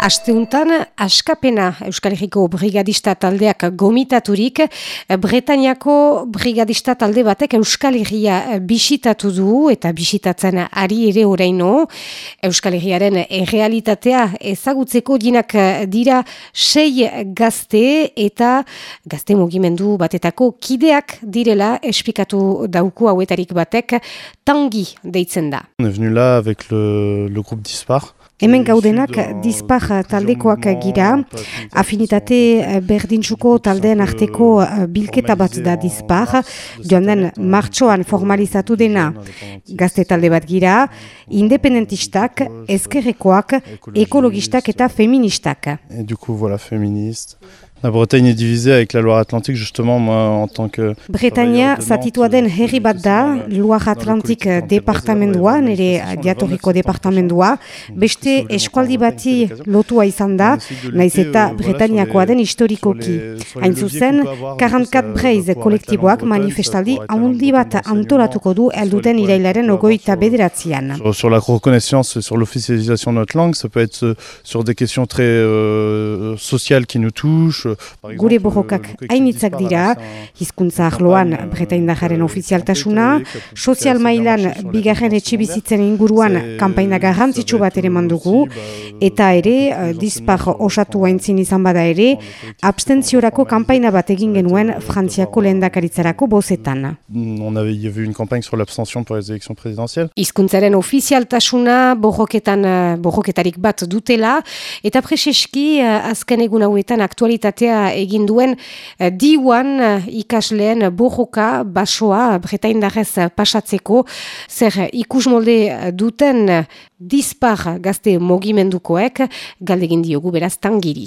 Asteuntan, askapena Euskal brigadista taldeak gomitaturik, Bretaniako brigadista talde batek Euskal Herria bisitatu du eta bisitatzen ari ere oraino. Euskal Herriaren errealitatea ezagutzeko dinak dira sei gazte eta gazte mugimendu batetako kideak direla espikatu dauku hauetarik batek tangi deitzen da. On est venu là avec le, le groupe Dispar. Hemen gaudenak dispar taldekoak gira, afinitate berdintzuko taldeen arteko bilketa bat da dispar, joan den martxoan formalizatu dena gazte talde bat gira, independentistak, ezkerrekoak, ekologistak eta feministak. Et du coup, voilà, féministe. La Bretagne est divisée avec la Loire-Atlantique, justement, moi, en tant que... Bretania zatitua den herri bat da, Loire-Atlantik departamendua, nire diatoriko departamendua, beste eskualdi bati lotua izan da, naiz eta Bretaniakoa den historikoki. Hain zuzen, 44 Breiz kolektiboak manifestaldi haundi bat antolatuko du elduten irailaren ogoita bederatzean. Sur, la reconnaissance et sur l'officialisation de notre langue, ça peut être sur des questions très euh, sociales qui nous touchent, Gure borrokak hainitzak dira, hizkuntza arloan bretaindajaren ofizialtasuna, sozial mailan bigarren etxibizitzen inguruan kanpaina garrantzitsu bat ere mandugu, eta ere, dispar osatu haintzin izan bada ere, abstentziorako kanpaina bat egin genuen Frantziako lehendakaritzarako bozetan. On avait, y avait une campagne sur l'abstention pour les élections présidentielles. Hizkuntzaren ofizialtasuna borroketan borroketarik bat dutela, eta preseski azken egun hauetan aktualitatea egin duen diwan ikasleen borroka basoa bretaindarrez pasatzeko zer ikusmolde duten dispar gazte mogimendukoek galdegin diogu beraz tangiri.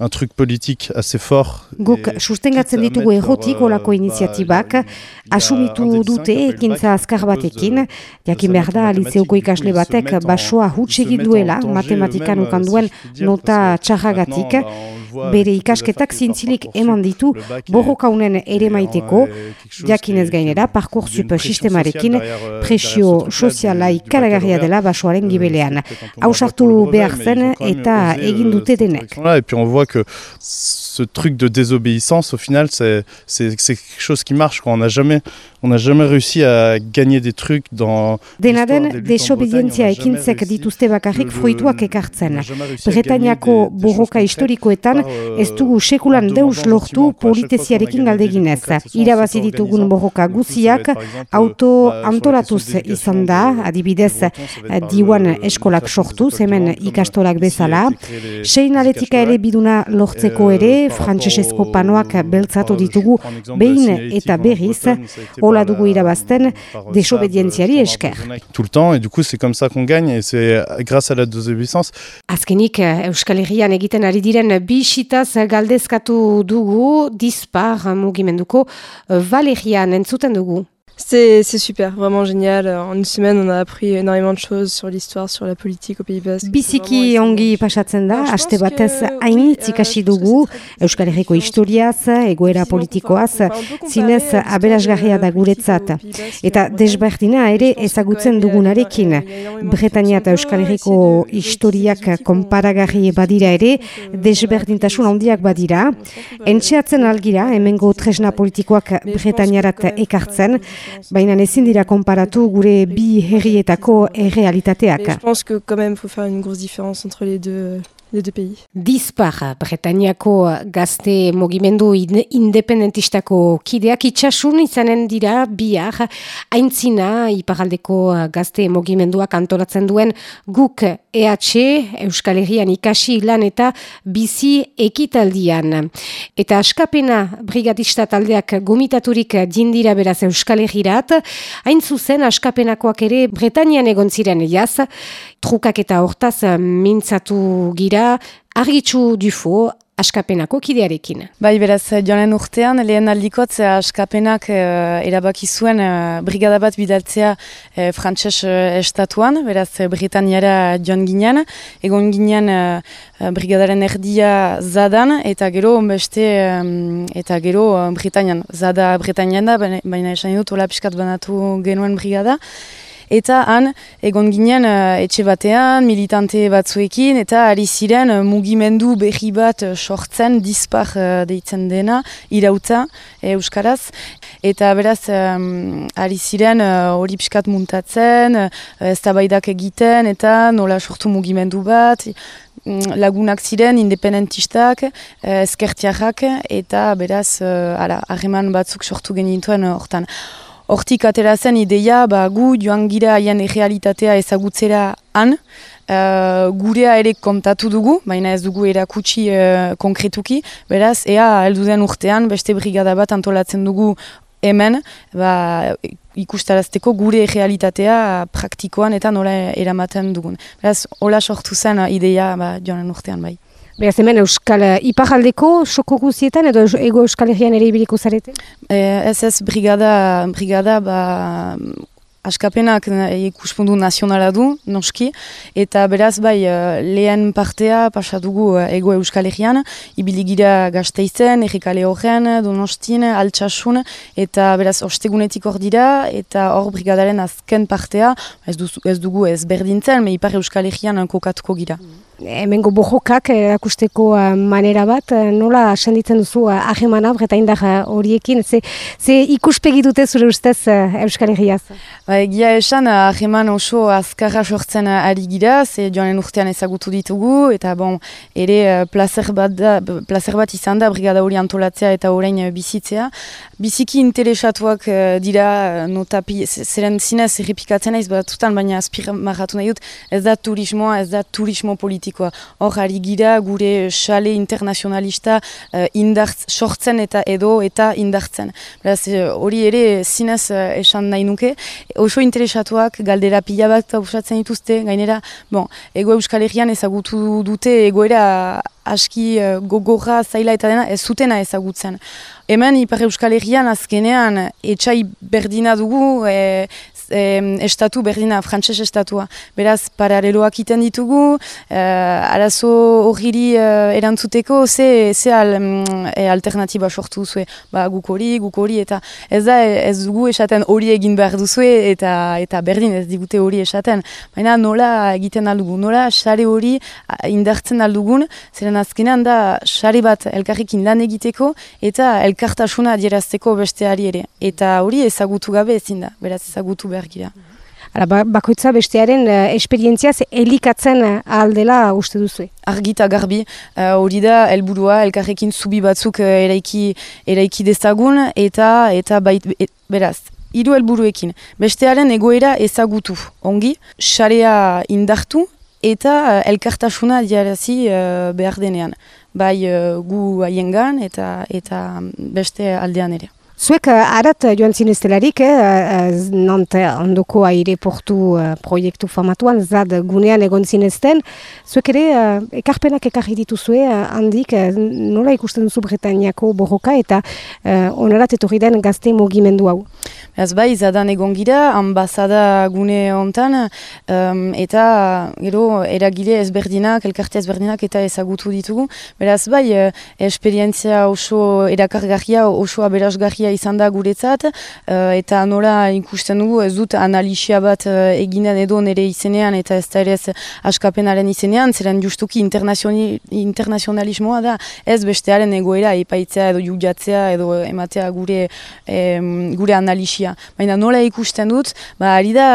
un truc politique assez fort. Guk sustengatzen ditugu errotik olako iniziatibak, asumitu dute ekintza azkar batekin, jakin behar da alitzeuko ikasle batek basoa hutsi duela matematikan ukan duen nota txarragatik, bere ikasketak zintzilik eman ditu borrokaunen ere maiteko, jakinez gainera parkursup sistemarekin presio soziala ikaragarria dela basoaren gibelean. Hausartu behar zen eta egin dute denek. Et puis on voit que ce truc de désobéissance, au final, c'est quelque chose qui marche. Quoi. On n'a jamais, on a jamais réussi à gagner des trucs dans. Dena den, desobedientzia ekintzek dituzte bakarrik fruituak ekartzen. Bretainiako borroka historikoetan ez dugu sekulan deus lortu politeziarekin galdeginez. Irabazi ditugun borroka guziak auto antolatuz izan da, adibidez diwan eskolak sortuz, hemen ikastolak bezala. Sein aletika ere biduna lortzeko ere, au- panoak beltzatu ditugu, behin eta berriz, hola dugu irabazten, desobedientziari esker. Tout le temps et du coup c'est comme ça qu'on gagne et c'est grâce à la désobéissance Azkenik Euskal Herrian egiten ari diren bisitaz galdezkatu dugu dispar mugimenduko Valerian entzuten dugu. C'est super, vraiment génial. En une semaine, on a appris énormément de choses sur l'histoire, sur la politique au Pays Basque. Biziki ongi pasatzen da, aste batez hainitz euh, ikasi dugu, Euskal Herriko historiaz, egoera politikoaz, zinez de aberasgarria da guretzat. Eta desberdina ere ezagutzen dugunarekin. Bretania eta Euskal Herriko historiak konparagarri badira ere, peut- desberdintasun handiak badira, Entxeatzen algira, hemengo tresna politikoak même, ekartzen, baina ezin dira konparatu gure bi herrietako errealitateak. je pense que quand même, faut faire une grosse différence entre les deux, les deux pays. Dispar, Bretainiako gazte mogimendu in- independentistako kideak itxasun izanen dira bihar aintzina iparaldeko gazte mogimenduak antolatzen duen guk EH Euskal Herrian ikasi lan eta bizi ekitaldian. Eta askapena brigadista taldeak gomitaturik jindira beraz Euskal Herrirat, hain zuzen askapenakoak ere Bretainian egon ziren jaz, trukak eta hortaz mintzatu gira, argitzu dufo, askapenako kidearekin. Bai, beraz, joanen urtean, lehen aldikotz, askapenak uh, erabaki zuen uh, brigada bat bidaltzea uh, frantses estatuan, beraz, Britanniara joan ginen, egon ginen uh, brigadaren erdia zadan, eta gero, beste, eta gero, Britannian, zada Britannian da, baina esan dut, hola piskat banatu genuen brigada, eta han egon ginen uh, etxe batean, militante batzuekin, eta ari ziren uh, mugimendu berri bat uh, sortzen, dispar uh, deitzen dena, irauta Euskaraz, eta beraz um, ari ziren hori uh, piskat muntatzen, uh, ez egiten, eta nola sortu mugimendu bat, mm, lagunak ziren, independentistak, ezkertiarrak, eta beraz, harreman batzuk sortu genituen hortan. Hortik atera zen ideia, ba, gu joan gira haien realitatea ezagutzera han, uh, gurea ere kontatu dugu, baina ez dugu erakutsi uh, konkretuki, beraz, ea den urtean beste brigada bat antolatzen dugu hemen, ba, ikustarazteko gure realitatea praktikoan eta nola eramaten dugun. Beraz, hola sortu zen ideia ba, joan urtean bai. Beraz, hemen Euskal Iparaldeko soko guzietan edo ego Euskal Herrian ere ibiliko zarete? Eh, ez ez, brigada, brigada ba, askapenak eh, ikuspundu nazionala du, noski, eta beraz bai eh, lehen partea pasadugu eh, ego euskal egian, ibiligira gazteizen, errikale horren, donostin, altsasun, eta beraz ostegunetik hor dira, eta hor brigadaren azken partea, ez, ez dugu ez berdintzen, me ipar euskal egian kokatuko gira. Hemengo bojokak erakusteko manera bat, nola senditzen duzu ahemana, breta indar horiekin, ze, ze ikuspegi dute zure ustez euskal egiaz? Ba, egia esan, aheman oso azkarra sortzen ari gira, ze joanen urtean ezagutu ditugu, eta bon, ere eh, placer bat, da, placer bat izan da, brigada hori antolatzea eta orain eh, bizitzea. Biziki interesatuak dira, notapi, zeren zinez errepikatzen naiz, batutan, baina azpira marratu nahi dut, ez da turismoa, ez da turismo politikoa. Hor, ari gira, gure xale internazionalista indartz, sortzen eta edo eta indartzen. Beraz, hori ere zinez esan nahi nuke, oso interesatuak galdera pila bat usatzen dituzte, gainera, bon, ego euskal herrian ezagutu dute egoera aski uh, gogorra zaila eta dena ez zutena ezagutzen. Hemen Ipar Euskal Herrian azkenean etxai berdina dugu, e, estatu berdina, frantses estatua. Beraz, paraleloak iten ditugu, e, arazo horri e, erantzuteko, ze, ze al, e, alternatiba sortu zuen, ba, guk hori, guk hori, eta ez da, ez dugu esaten hori egin behar duzue, eta, eta berdin ez digute hori esaten. Baina nola egiten aldugu, nola sare hori indartzen aldugun, zeren azkenean da sare bat elkarrekin lan egiteko, eta elkartasuna adierazteko besteari ere. Eta hori ezagutu gabe ezin da, beraz ezagutu behar gira. Ara, ba, bakoitza bestearen uh, esperientziaz elikatzen uh, aldela uste duzu? Argita garbi, uh, hori da helburua elkarrekin zubi batzuk uh, eraiki, eraiki dezagun eta eta bait, et, beraz, hiru helburuekin. Bestearen egoera ezagutu, ongi, xarea indartu eta uh, elkartasuna adierazi uh, behar denean bai uh, gu haiengan eta eta beste aldean ere. Zuek uh, arat joan zineztelarik, eh, uh, nante ondoko aireportu uh, proiektu famatuan, zad gunean egon zinezten, zuek ere uh, ekarpenak ekarri dituzue handik, uh, nola ikusten duzu Bretainiako borroka eta uh, onarat etorri den gazte mugimendu hau? Ez bai, zadan egon gira, ambasada gune hontan, um, eta gero eragile ezberdinak, elkarte ezberdinak eta ezagutu ditugu. Beraz bai, eh, esperientzia oso erakargarria, oso aberasgarria izan da guretzat, uh, eta nola ikusten dugu ez dut analisia bat uh, eginen edo nire izenean eta ez da ere ez askapenaren izenean, zeren justuki internazionalismoa da ez bestearen egoera epaitzea edo jugatzea edo ematea gure, gure analisia. Baina nola ikusten dut, ba, ari da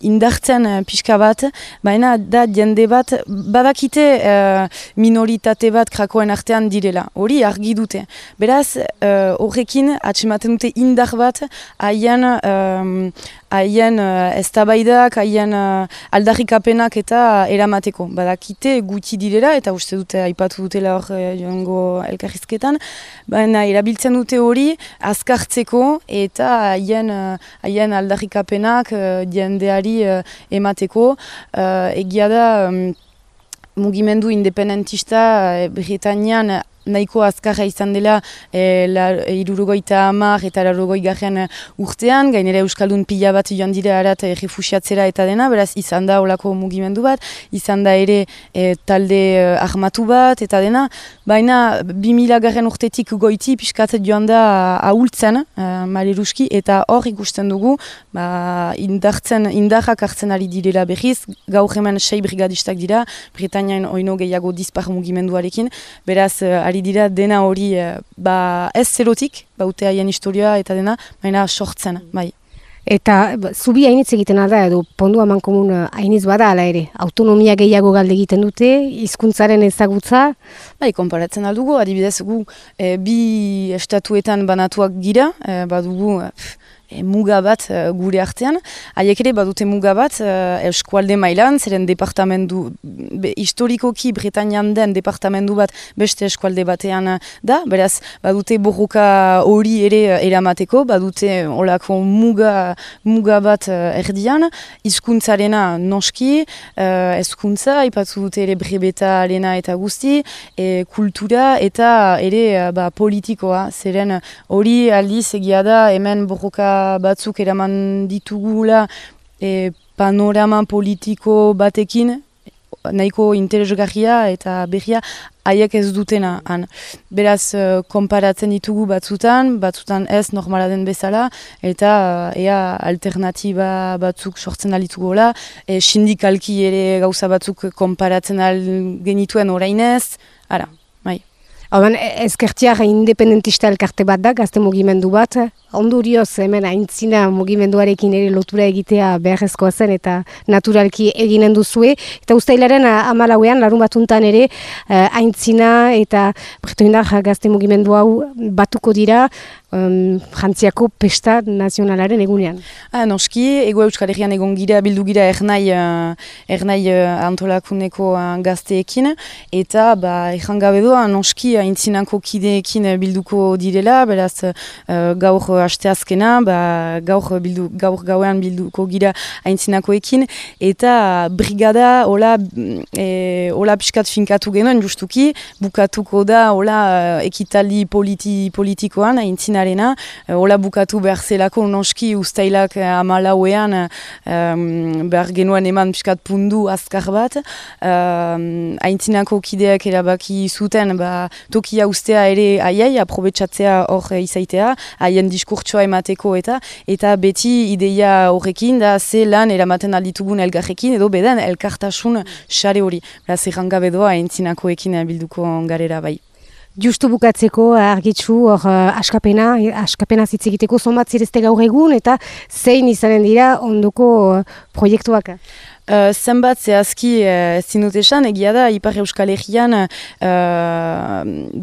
indartzen uh, pixka bat, baina da jende bat, badakite uh, minoritate bat krakoen artean direla, hori argi dute. Beraz, uh, horrekin, atxematen dute indar bat, haien haien uh, eztabaidak, haien uh, aldarrikapenak eta eramateko. Badakite gutxi direla eta uste dute aipatu dutela hor uh, joango elkarrizketan, baina erabiltzen dute hori azkartzeko eta haien uh, aldarrikapenak jendeari emateko. Egia da... Um, mugimendu independentista Britainian nahiko azkarra izan dela e, la, e, irurogoita amar eta larogoi garen urtean, gainera Euskaldun pila bat joan dira arat e, refusiatzera eta dena, beraz izan da olako mugimendu bat, izan da ere e, talde e, armatu bat eta dena, baina 2000 garen urtetik goiti piskat joan da ahultzen, e, maleruski, eta hor ikusten dugu, ba, indartzen, indarrak hartzen ari direla behiz, gaur hemen sei brigadistak dira, Britainian oino gehiago dispar mugimenduarekin, beraz, ari dira dena hori eh, ba, ez zerotik, baute haien historia eta dena, baina sortzen, bai. Eta ba, zubi hainitz egiten da edo pondu haman komun eh, hainitz bada ala ere, autonomia gehiago galde egiten dute, hizkuntzaren ezagutza? Bai, konparatzen aldugu, adibidez gu e, bi estatuetan banatuak gira, e, badugu e, muga bat uh, gure artean. Haiek ere badute muga bat uh, eskualde mailan, zeren departamendu, be, historikoki Bretañan den departamendu bat beste eskualde batean da, beraz badute borroka hori ere eramateko, badute olako muga, muga bat erdian, hizkuntzarena noski, eskuntza, ipatzu dute ere brebeta arena eta guzti, e, kultura eta ere ba, politikoa, zeren hori aldiz egia da hemen borroka batzuk eraman ditugula e, panorama politiko batekin, nahiko interesgarria eta berria haiek ez dutena han. Beraz, uh, konparatzen ditugu batzutan, batzutan ez normala den bezala, eta uh, ea alternatiba batzuk sortzen alitugu hola, e, sindikalki ere gauza batzuk konparatzen al genituen orainez, ara, Hauan, ezkertiak independentista elkarte bat da, gazte mugimendu bat, ondurioz hemen aintzina mugimenduarekin ere lotura egitea beharrezkoa zen eta naturalki eginen duzue. Eta ustailaren amalauean, larun batuntan ere, uh, aintzina eta bretoinak gazte mugimendu hau batuko dira um, jantziako pesta nazionalaren egunean. Ah, noski, ego euskal herrian egon gira, bildu gira ernai, uh, ernai uh, antolakuneko uh, gazteekin, eta ba, gabe doa, noski, aintzinako kideekin bilduko direla, beraz uh, gaur aste azkena, ba, gaur, bildu, gaur gauean bilduko gira aintzinakoekin, eta brigada, hola, e, hola piskat finkatu genuen justuki, bukatuko da, hola, ekitali politi, politikoan, aintzinarena, hola bukatu behar zelako noski ustailak amalauean um, behar genuen eman piskat pundu azkar bat, um, aintzinako kideak erabaki zuten, ba, tokia ustea ere aiai, aprobetsatzea hor izaitea, haien diskurtsoa emateko eta eta beti ideia horrekin da ze lan eramaten alditugun elgarrekin edo bedan elkartasun sare hori. Beraz, errangabe doa entzinakoekin bilduko garera bai. Justu bukatzeko argitzu hor uh, askapena, askapena zitzegiteko zonbat zirezte gaur egun eta zein izanen dira ondoko uh, proiektuak? Uh, zenbat zehazki uh, zinut esan, egia da, Ipar Euskal Herrian uh,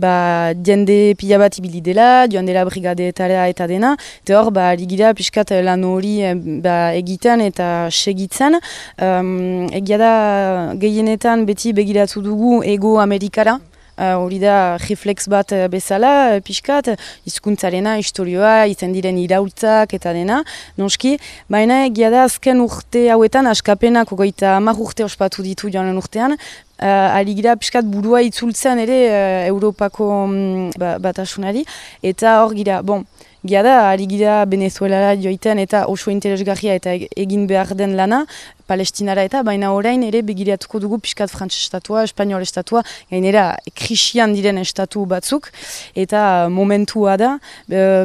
ba, diende pila bat ibili dela, joan dela brigadeetara eta dena, eta hor, ba, ligira piskat lan hori ba, egiten eta segitzen. Um, egia da, gehienetan beti begiratu dugu ego Amerikara, Eh, hori uh, da reflex bat uh, bezala, uh, pixkat, izkuntzarena, historioa, izan diren irautzak eta dena, noski, baina egia da azken urte hauetan, askapenak ogoita amak urte ospatu ditu joan urtean, uh, aligira pixkat burua itzultzen ere uh, Europako um, batasunari, eta hor gira, bon, Gia da, ari gira Venezuelara joiten eta oso interesgarria eta egin behar den lana, palestinara eta, baina orain ere begiratuko dugu piskat frantz estatua, espanol estatua, gainera krisian diren estatu batzuk, eta momentua da,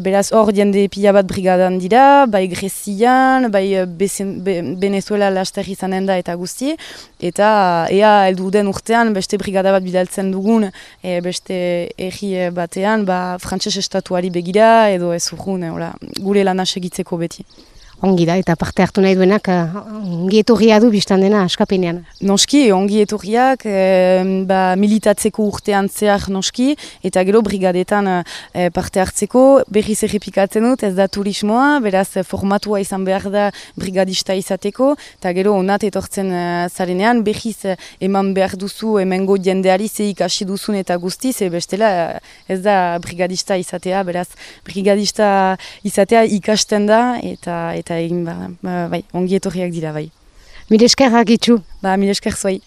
beraz hor jende pila bat brigadan dira, bai Grezian, bai besen, be, Venezuela laster izanen da eta guzti, eta ea heldu den urtean beste brigada bat bidaltzen dugun, e, beste erri batean, ba, frantses estatuari begira, edo ez urgun, gure lan segitzeko beti. Ongi da, eta parte hartu nahi duenak, uh, ongi etorria du biztan dena askapenean. Noski, ongi etorriak, ba, militatzeko urtean zehar noski, eta gero brigadetan eh, parte hartzeko, berriz errepikatzen dut, ez da turismoa, beraz formatua izan behar da brigadista izateko, eta gero onat etortzen uh, zarenean, berriz eman behar duzu, emengo jendeari zeik hasi duzun eta guzti, ze bestela ez da brigadista izatea, beraz brigadista izatea ikasten da, eta, eta eta egin ba, ba, bai, ongi etorriak dira bai. Mire esker Ba, mire esker zuai.